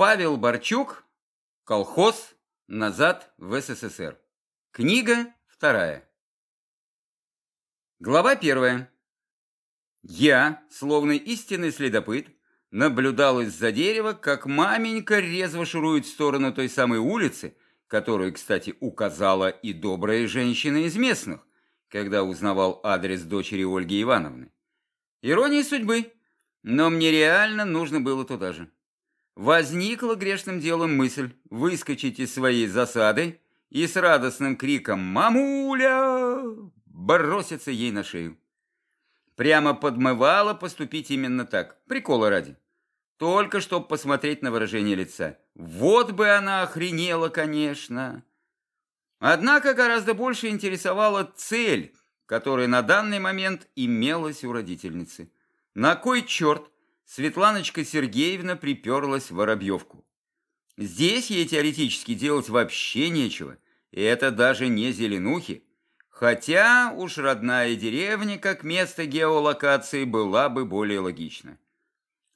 Павел Борчук, колхоз, назад в СССР. Книга вторая. Глава первая. Я, словно истинный следопыт, наблюдал из-за дерева, как маменька резво шурует в сторону той самой улицы, которую, кстати, указала и добрая женщина из местных, когда узнавал адрес дочери Ольги Ивановны. Ирония судьбы, но мне реально нужно было туда же. Возникла грешным делом мысль выскочить из своей засады и с радостным криком «Мамуля!» броситься ей на шею. Прямо подмывало поступить именно так, прикола ради. Только чтобы посмотреть на выражение лица. Вот бы она охренела, конечно. Однако гораздо больше интересовала цель, которая на данный момент имелась у родительницы. На кой черт Светланочка Сергеевна приперлась в Воробьевку? Здесь ей теоретически делать вообще нечего, и это даже не зеленухи. Хотя уж родная деревня как место геолокации была бы более логична.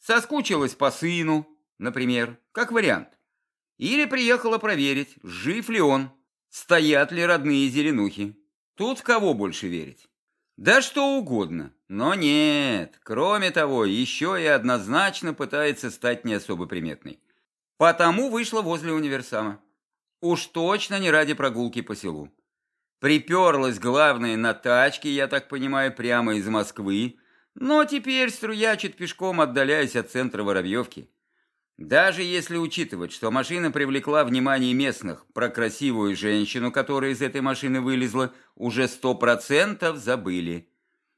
Соскучилась по сыну, например, как вариант. Или приехала проверить, жив ли он, стоят ли родные зеленухи. Тут в кого больше верить? Да что угодно. Но нет, кроме того, еще и однозначно пытается стать не особо приметной. Потому вышла возле универсама. Уж точно не ради прогулки по селу. Приперлась, главное, на тачке, я так понимаю, прямо из Москвы, но теперь струячит пешком, отдаляясь от центра Воробьевки. Даже если учитывать, что машина привлекла внимание местных, про красивую женщину, которая из этой машины вылезла, уже сто процентов забыли.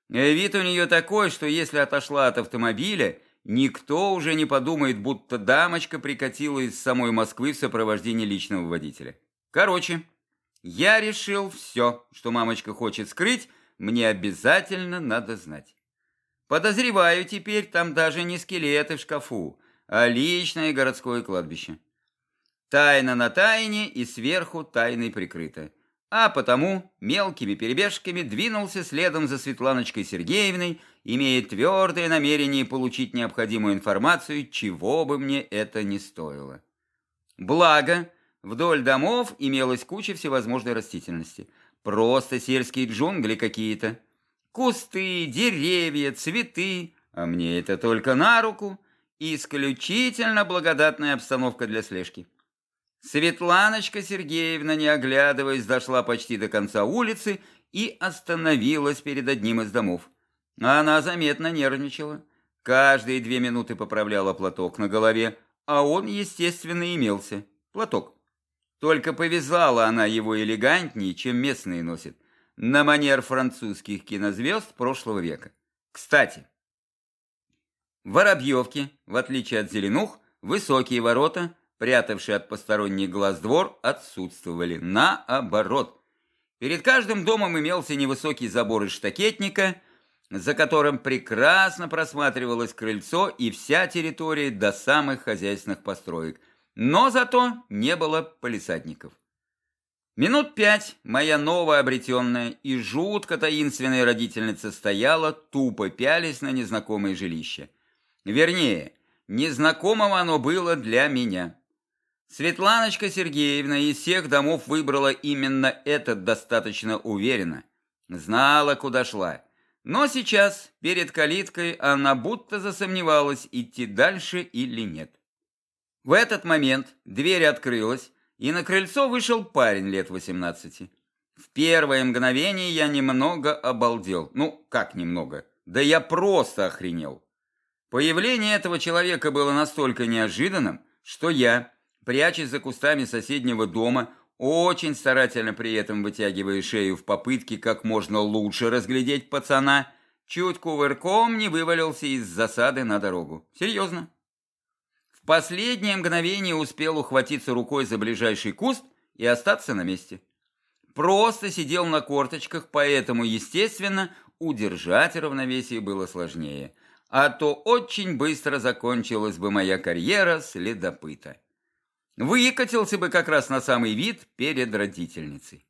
Вид у нее такой, что если отошла от автомобиля, никто уже не подумает, будто дамочка прикатила из самой Москвы в сопровождении личного водителя. Короче, я решил все, что мамочка хочет скрыть, мне обязательно надо знать. Подозреваю теперь, там даже не скелеты в шкафу, а личное городское кладбище. Тайна на тайне и сверху тайной прикрыта. А потому мелкими перебежками двинулся следом за Светланочкой Сергеевной, имея твердое намерение получить необходимую информацию, чего бы мне это ни стоило. Благо, вдоль домов имелась куча всевозможной растительности. Просто сельские джунгли какие-то. Кусты, деревья, цветы, а мне это только на руку. Исключительно благодатная обстановка для слежки. Светланочка Сергеевна, не оглядываясь, дошла почти до конца улицы и остановилась перед одним из домов. Она заметно нервничала. Каждые две минуты поправляла платок на голове, а он, естественно, имелся. Платок. Только повязала она его элегантнее, чем местные носят на манер французских кинозвезд прошлого века. Кстати, в Воробьевке, в отличие от Зеленух, высокие ворота, прятавшие от посторонних глаз двор, отсутствовали. Наоборот. Перед каждым домом имелся невысокий забор из штакетника, за которым прекрасно просматривалось крыльцо и вся территория до самых хозяйственных построек. Но зато не было полисадников. Минут пять моя новообретенная и жутко таинственная родительница стояла, тупо пялись на незнакомое жилище. Вернее, незнакомым оно было для меня. Светланочка Сергеевна из всех домов выбрала именно этот достаточно уверенно. Знала, куда шла. Но сейчас, перед калиткой, она будто засомневалась, идти дальше или нет. В этот момент дверь открылась, и на крыльцо вышел парень лет 18. В первое мгновение я немного обалдел. Ну, как немного? Да я просто охренел. Появление этого человека было настолько неожиданным, что я, прячась за кустами соседнего дома, очень старательно при этом вытягивая шею в попытке как можно лучше разглядеть пацана, чуть кувырком не вывалился из засады на дорогу. Серьезно последнее мгновение успел ухватиться рукой за ближайший куст и остаться на месте. Просто сидел на корточках, поэтому, естественно, удержать равновесие было сложнее. А то очень быстро закончилась бы моя карьера следопыта. Выкатился бы как раз на самый вид перед родительницей.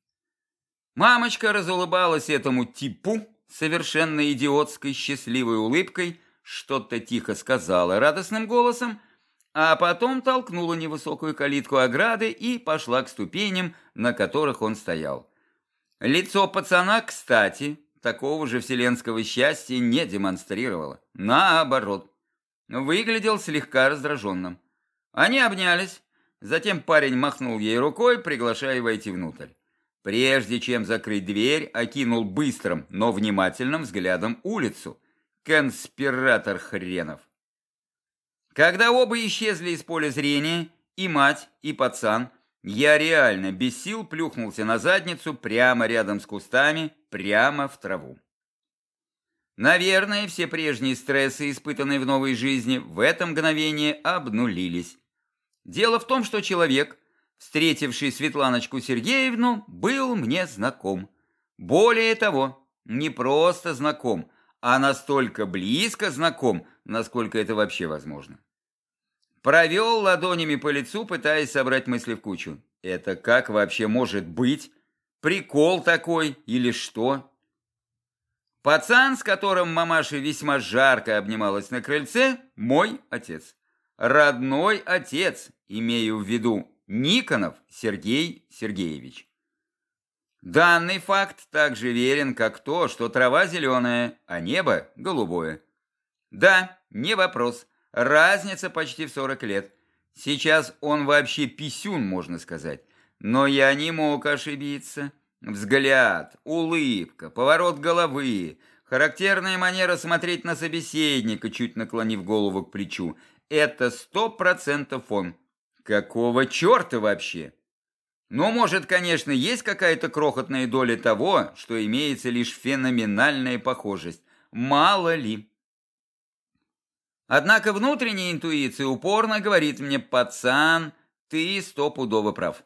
Мамочка разулыбалась этому типу совершенно идиотской счастливой улыбкой, что-то тихо сказала радостным голосом, а потом толкнула невысокую калитку ограды и пошла к ступеням, на которых он стоял. Лицо пацана, кстати, такого же вселенского счастья не демонстрировало. Наоборот, выглядел слегка раздраженным. Они обнялись, затем парень махнул ей рукой, приглашая войти внутрь. Прежде чем закрыть дверь, окинул быстрым, но внимательным взглядом улицу. Конспиратор хренов. Когда оба исчезли из поля зрения, и мать, и пацан, я реально без сил плюхнулся на задницу прямо рядом с кустами, прямо в траву. Наверное, все прежние стрессы, испытанные в новой жизни, в это мгновение обнулились. Дело в том, что человек, встретивший Светланочку Сергеевну, был мне знаком. Более того, не просто знаком, а настолько близко знаком, насколько это вообще возможно. Провел ладонями по лицу, пытаясь собрать мысли в кучу. Это как вообще может быть? Прикол такой или что? Пацан, с которым мамаша весьма жарко обнималась на крыльце, мой отец. Родной отец, имею в виду Никонов Сергей Сергеевич. Данный факт также верен, как то, что трава зеленая, а небо голубое. Да, не вопрос. Разница почти в 40 лет. Сейчас он вообще писюн, можно сказать. Но я не мог ошибиться. Взгляд, улыбка, поворот головы, характерная манера смотреть на собеседника, чуть наклонив голову к плечу. Это сто процентов он. Какого черта вообще? Но ну, может, конечно, есть какая-то крохотная доля того, что имеется лишь феноменальная похожесть. Мало ли. Однако внутренняя интуиция упорно говорит мне, пацан, ты стопудово прав.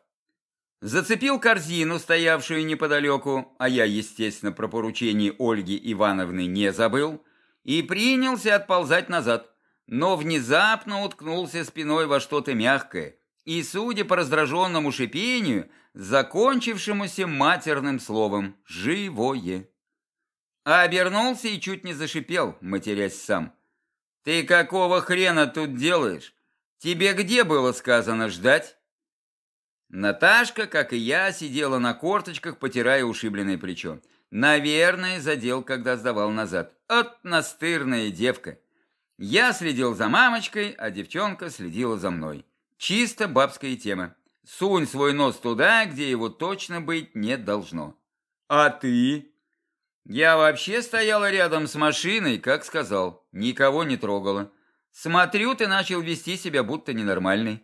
Зацепил корзину, стоявшую неподалеку, а я, естественно, про поручение Ольги Ивановны не забыл, и принялся отползать назад, но внезапно уткнулся спиной во что-то мягкое, и, судя по раздраженному шипению, закончившемуся матерным словом «живое». А обернулся и чуть не зашипел, матерясь сам – «Ты какого хрена тут делаешь? Тебе где было сказано ждать?» Наташка, как и я, сидела на корточках, потирая ушибленное плечо. Наверное, задел, когда сдавал назад. От настырная девка. Я следил за мамочкой, а девчонка следила за мной. Чисто бабская тема. Сунь свой нос туда, где его точно быть не должно. А ты? Я вообще стояла рядом с машиной, как сказал, никого не трогала. Смотрю, ты начал вести себя будто ненормальный.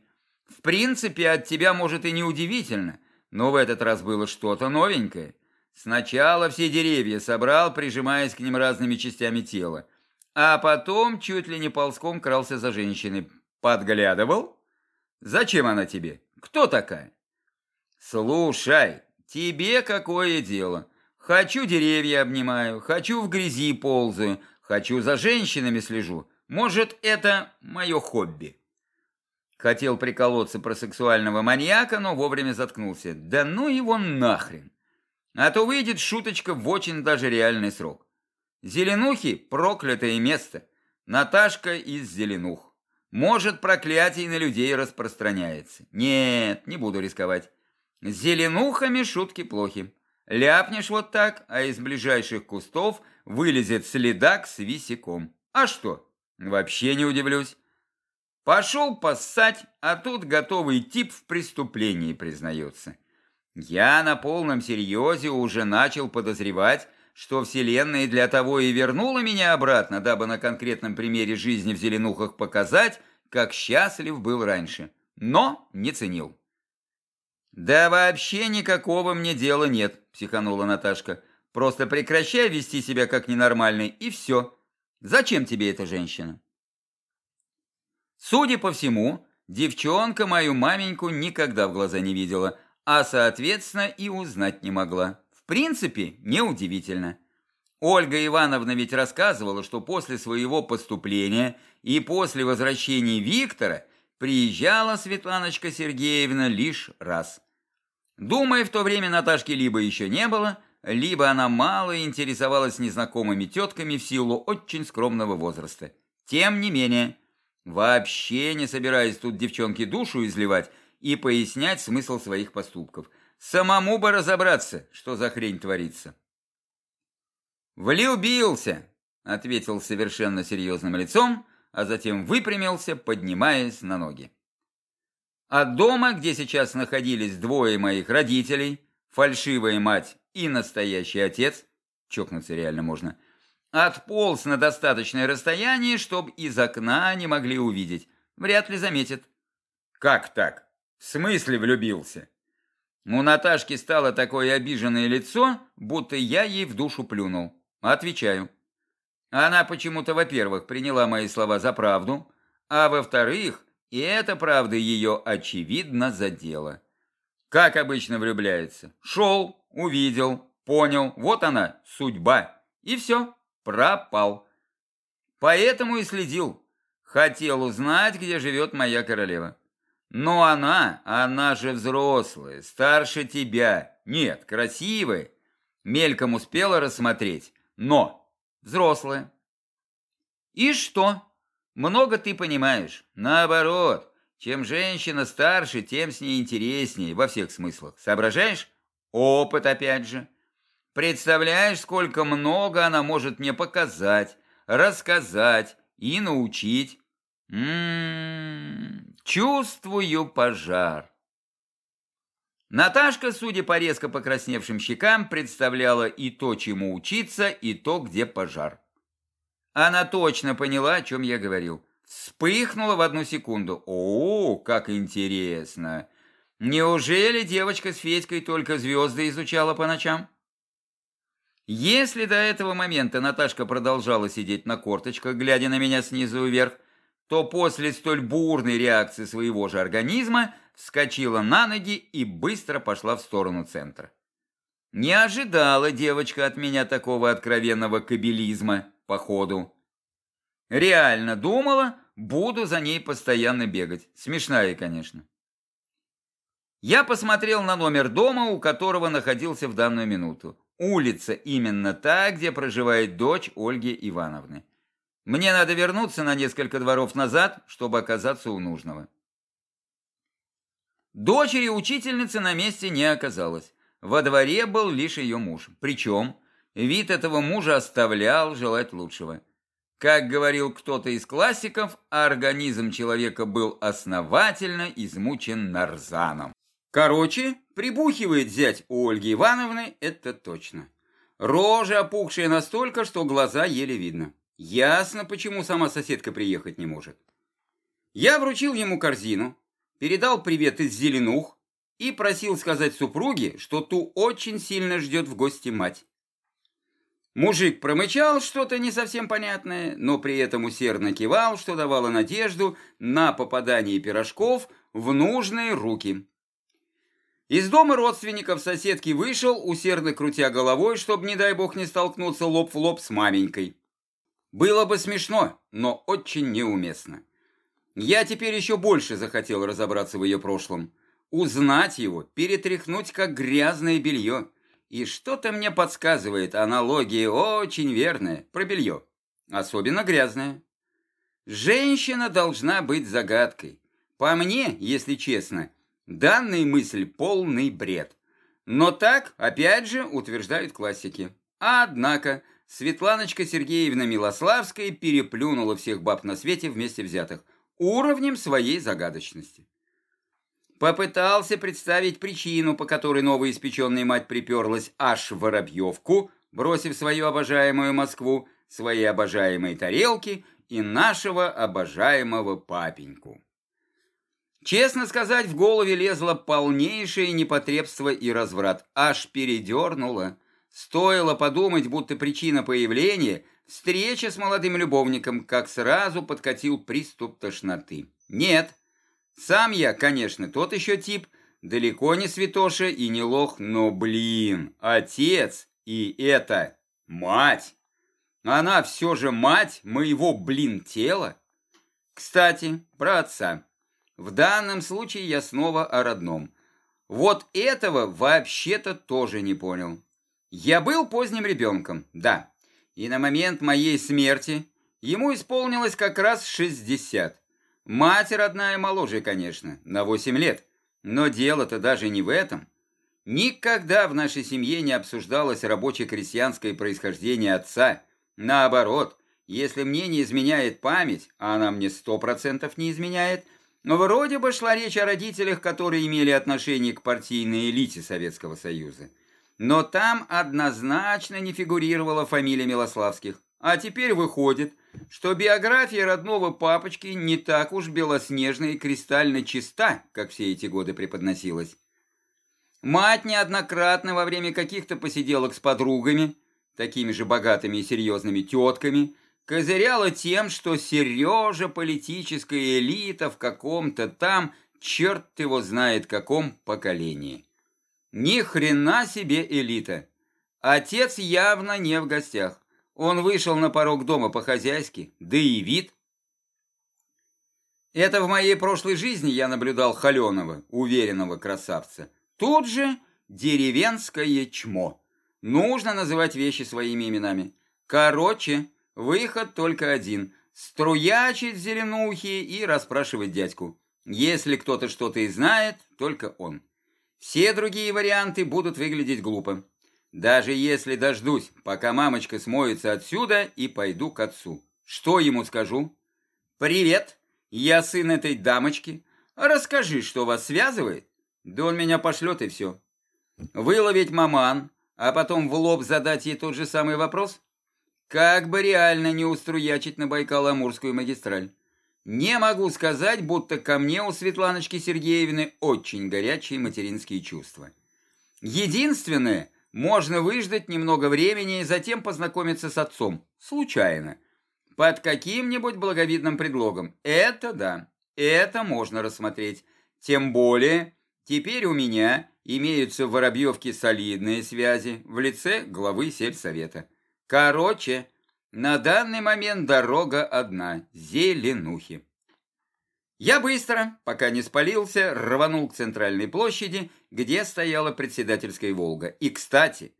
В принципе, от тебя, может, и не удивительно, но в этот раз было что-то новенькое. Сначала все деревья собрал, прижимаясь к ним разными частями тела, а потом чуть ли не ползком крался за женщиной. Подглядывал? Зачем она тебе? Кто такая? Слушай, тебе какое дело? Хочу деревья обнимаю, хочу в грязи ползаю, хочу за женщинами слежу. Может, это мое хобби. Хотел приколоться про сексуального маньяка, но вовремя заткнулся. Да ну его нахрен. А то выйдет шуточка в очень даже реальный срок. Зеленухи – проклятое место. Наташка из зеленух. Может, проклятие на людей распространяется. Нет, не буду рисковать. С зеленухами шутки плохи. Ляпнешь вот так, а из ближайших кустов вылезет следак с висяком. А что? Вообще не удивлюсь. Пошел поссать, а тут готовый тип в преступлении признается. Я на полном серьезе уже начал подозревать, что Вселенная для того и вернула меня обратно, дабы на конкретном примере жизни в Зеленухах показать, как счастлив был раньше. Но не ценил. «Да вообще никакого мне дела нет», – психанула Наташка. «Просто прекращай вести себя как ненормальный, и все. Зачем тебе эта женщина?» Судя по всему, девчонка мою маменьку никогда в глаза не видела, а, соответственно, и узнать не могла. В принципе, неудивительно. Ольга Ивановна ведь рассказывала, что после своего поступления и после возвращения Виктора приезжала Светланочка Сергеевна лишь раз – Думаю, в то время Наташки либо еще не было, либо она мало интересовалась незнакомыми тетками в силу очень скромного возраста. Тем не менее, Вообще не собираюсь тут девчонке душу изливать и пояснять смысл своих поступков. Самому бы разобраться, что за хрень творится. «Влюбился!» — ответил совершенно серьезным лицом, а затем выпрямился, поднимаясь на ноги. От дома, где сейчас находились двое моих родителей, фальшивая мать и настоящий отец, чокнуться реально можно, отполз на достаточное расстояние, чтобы из окна не могли увидеть. Вряд ли заметят. Как так? В смысле влюбился? У Наташки стало такое обиженное лицо, будто я ей в душу плюнул. Отвечаю. Она почему-то, во-первых, приняла мои слова за правду, а во-вторых, и эта правда ее очевидно задела. Как обычно влюбляется. Шел, увидел, понял, вот она, судьба. И все, пропал. Поэтому и следил. Хотел узнать, где живет моя королева. Но она, она же взрослая, старше тебя. Нет, красивая. Мельком успела рассмотреть, но взрослая. И что? Много ты понимаешь. Наоборот, чем женщина старше, тем с ней интереснее во всех смыслах. Соображаешь? Опыт опять же. Представляешь, сколько много она может мне показать, рассказать и научить. М-м-м, чувствую пожар. Наташка, судя по резко покрасневшим щекам, представляла и то, чему учиться, и то, где пожар. Она точно поняла, о чем я говорил. Вспыхнула в одну секунду. О, как интересно! Неужели девочка с Федькой только звезды изучала по ночам? Если до этого момента Наташка продолжала сидеть на корточках, глядя на меня снизу вверх, то после столь бурной реакции своего же организма вскочила на ноги и быстро пошла в сторону центра. Не ожидала девочка от меня такого откровенного кабелизма походу. Реально думала, буду за ней постоянно бегать. Смешная, конечно. Я посмотрел на номер дома, у которого находился в данную минуту. Улица именно та, где проживает дочь Ольги Ивановны. Мне надо вернуться на несколько дворов назад, чтобы оказаться у нужного. Дочери учительницы на месте не оказалось. Во дворе был лишь ее муж. Причем вид этого мужа оставлял желать лучшего. Как говорил кто-то из классиков, организм человека был основательно измучен нарзаном. Короче, прибухивает зять у Ольги Ивановны, это точно. Рожа опухшая настолько, что глаза еле видно. Ясно, почему сама соседка приехать не может. Я вручил ему корзину, передал привет из Зеленух и просил сказать супруге, что ту очень сильно ждет в гости мать. Мужик промычал что-то не совсем понятное, но при этом усердно кивал, что давало надежду на попадание пирожков в нужные руки. Из дома родственников соседки вышел, усердно крутя головой, чтобы, не дай бог, не столкнуться лоб в лоб с маменькой. Было бы смешно, но очень неуместно. Я теперь еще больше захотел разобраться в ее прошлом. Узнать его, перетряхнуть как грязное белье. И что-то мне подсказывает, аналогия очень верная, про белье. Особенно грязное. Женщина должна быть загадкой. По мне, если честно, данная мысль полный бред. Но так, опять же, утверждают классики. Однако, Светланочка Сергеевна Милославская переплюнула всех баб на свете вместе взятых уровнем своей загадочности. Попытался представить причину, по которой новоиспеченная мать приперлась аж в Воробьевку, бросив свою обожаемую Москву, свои обожаемые тарелки и нашего обожаемого папеньку. Честно сказать, в голове лезло полнейшее непотребство и разврат, аж передернуло. Стоило подумать, будто причина появления – встреча с молодым любовником, как сразу подкатил приступ тошноты. Нет – сам я, конечно, тот еще тип, далеко не святоша и не лох, но, блин, отец и это мать. Она все же мать моего, блин, тела. Кстати, про отца. В данном случае я снова о родном. Вот этого вообще-то тоже не понял. Я был поздним ребенком, да. И на момент моей смерти ему исполнилось как раз 60. Мать родная моложе, конечно, на 8 лет. Но дело-то даже не в этом. Никогда в нашей семье не обсуждалось рабоче-крестьянское происхождение отца. Наоборот, если мне не изменяет память, а она мне сто процентов не изменяет, вроде бы шла речь о родителях, которые имели отношение к партийной элите Советского Союза. Но там однозначно не фигурировала фамилия Милославских. А теперь выходит, что биография родного папочки не так уж белоснежна и кристально чиста, как все эти годы преподносилась. Мать неоднократно во время каких-то посиделок с подругами, такими же богатыми и серьезными тетками, козыряла тем, что Сережа политическая элита в каком-то там, черт его знает каком поколении. Ни хрена себе элита. Отец явно не в гостях. Он вышел на порог дома по-хозяйски, да и вид. Это в моей прошлой жизни я наблюдал холеного, уверенного красавца. Тут же деревенское чмо. Нужно называть вещи своими именами. Короче, выход только один. Струячить зеленухи и расспрашивать дядьку. Если кто-то что-то и знает, только он. Все другие варианты будут выглядеть глупо. Даже если дождусь, пока мамочка смоется отсюда и пойду к отцу. Что ему скажу? «Привет, я сын этой дамочки. Расскажи, что вас связывает?» Да он меня пошлет и все. Выловить маман, а потом в лоб задать ей тот же самый вопрос? Как бы реально не уструячить на Байкало-Амурскую магистраль. Не могу сказать, будто ко мне у Светланочки Сергеевны очень горячие материнские чувства. Единственное, можно выждать немного времени и затем познакомиться с отцом. Случайно. Под каким-нибудь благовидным предлогом. Это да, это можно рассмотреть. Тем более, теперь у меня имеются в Воробьевке солидные связи в лице главы сельсовета. Короче, на данный момент дорога одна – Зеленухи. Я быстро, пока не спалился, рванул к центральной площади, где стояла председательская «Волга». И, кстати,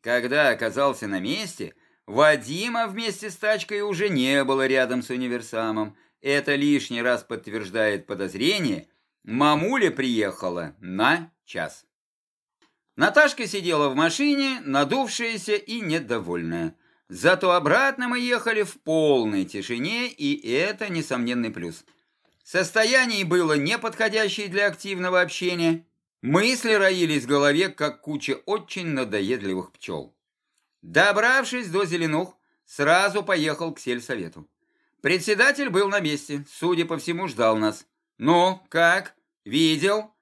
когда оказался на месте, Вадима вместе с тачкой уже не было рядом с универсамом. Это лишний раз подтверждает подозрение. Мамуля приехала на час. Наташка сидела в машине, надувшаяся и недовольная. Зато обратно мы ехали в полной тишине, и это несомненный плюс. Состояние было неподходящее для активного общения. Мысли роились в голове, как куча очень надоедливых пчел. Добравшись до Зеленух, сразу поехал к сельсовету. Председатель был на месте, судя по всему, ждал нас. «Ну, как? Видел?»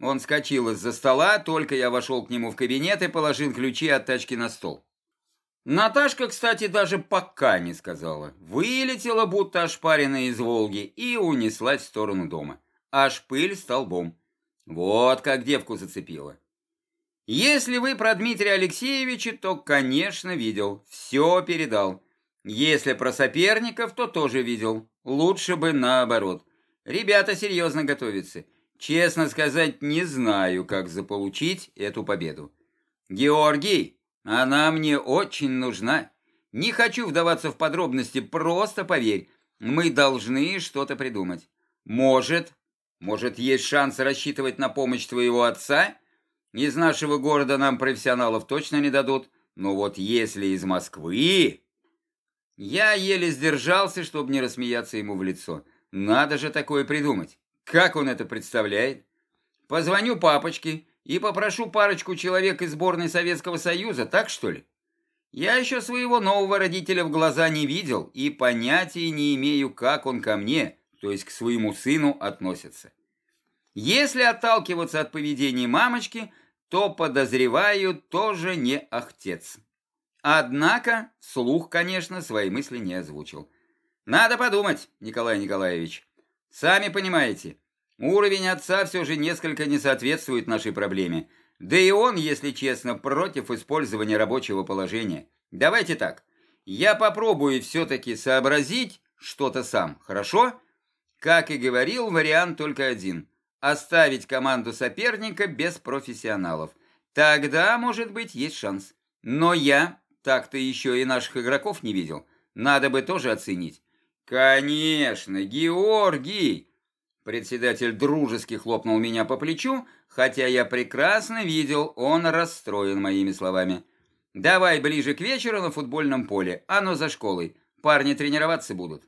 Он скочил из-за стола, только я вошел к нему в кабинет и положил ключи от тачки на стол. Наташка, кстати, даже пока не сказала. Вылетела, будто ошпаренная из Волги, и унеслась в сторону дома. Аж пыль столбом. Вот как девку зацепила. Если вы про Дмитрия Алексеевича, то, конечно, видел. Все передал. Если про соперников, то тоже видел. Лучше бы наоборот. Ребята серьезно готовятся. Честно сказать, не знаю, как заполучить эту победу. Георгий, она мне очень нужна. Не хочу вдаваться в подробности, просто поверь. Мы должны что-то придумать. Может, может есть шанс рассчитывать на помощь твоего отца? Из нашего города нам профессионалов точно не дадут. Но вот если из Москвы... Я еле сдержался, чтобы не рассмеяться ему в лицо. Надо же такое придумать. Как он это представляет? Позвоню папочке и попрошу парочку человек из сборной Советского Союза, так что ли? Я еще своего нового родителя в глаза не видел и понятия не имею, как он ко мне, то есть к своему сыну, относится. Если отталкиваться от поведения мамочки, то, подозреваю, тоже не ахтец. Однако, слух, конечно, свои мысли не озвучил. Надо подумать, Николай Николаевич. Сами понимаете, Уровень отца все же несколько не соответствует нашей проблеме. Да и он, если честно, против использования рабочего положения. Давайте так. Я попробую все-таки сообразить что-то сам, хорошо? Как и говорил, вариант только один. Оставить команду соперника без профессионалов. Тогда, может быть, есть шанс. Но я так-то еще и наших игроков не видел. Надо бы тоже оценить. Конечно, Георгий, Председатель дружески хлопнул меня по плечу, хотя я прекрасно видел, он расстроен моими словами. «Давай ближе к вечеру на футбольном поле, оно за школой. Парни тренироваться будут».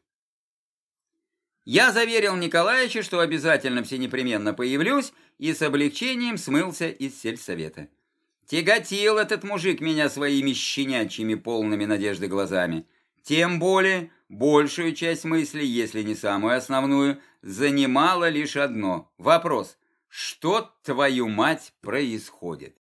Я заверил Николаевича, что обязательно все непременно появлюсь, и с облегчением смылся из сельсовета. Тяготил этот мужик меня своими щенячьими полными надежды глазами. Тем более, большую часть мыслей, если не самую основную, занимало лишь одно – вопрос – что, твою мать, происходит?